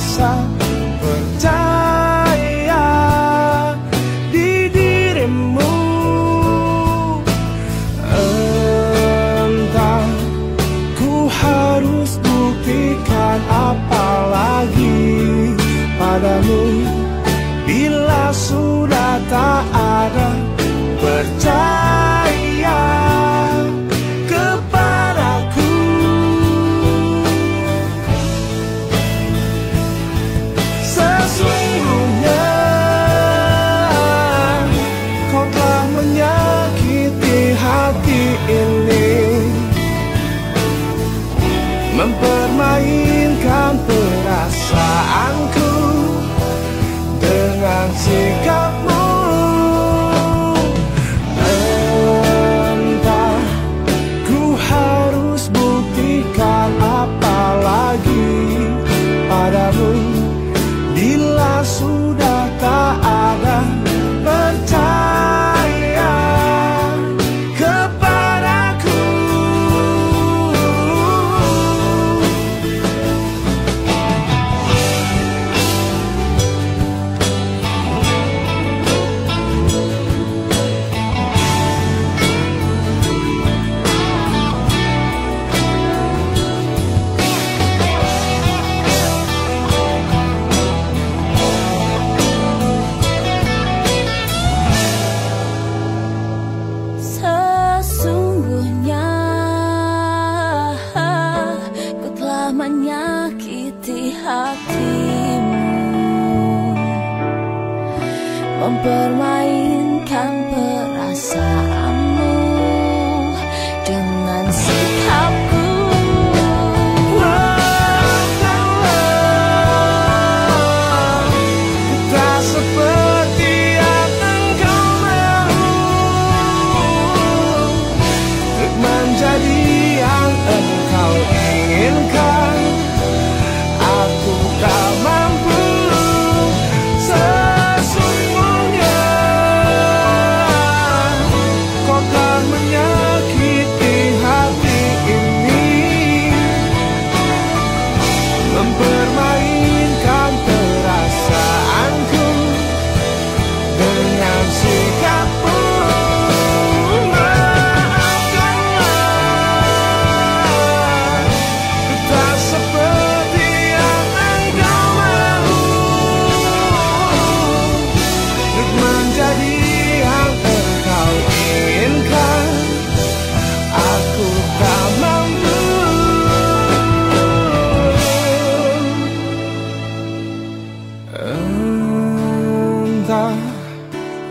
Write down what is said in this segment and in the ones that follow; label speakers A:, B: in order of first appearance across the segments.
A: ada rasa percaya di dirimu. Entah ku harus buktikan apa lagi padamu Mempermainkan perasaanku menyakiti hatimu Mempermainkan perasaanmu Dengan sikap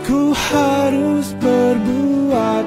A: Ku harus
B: berbuat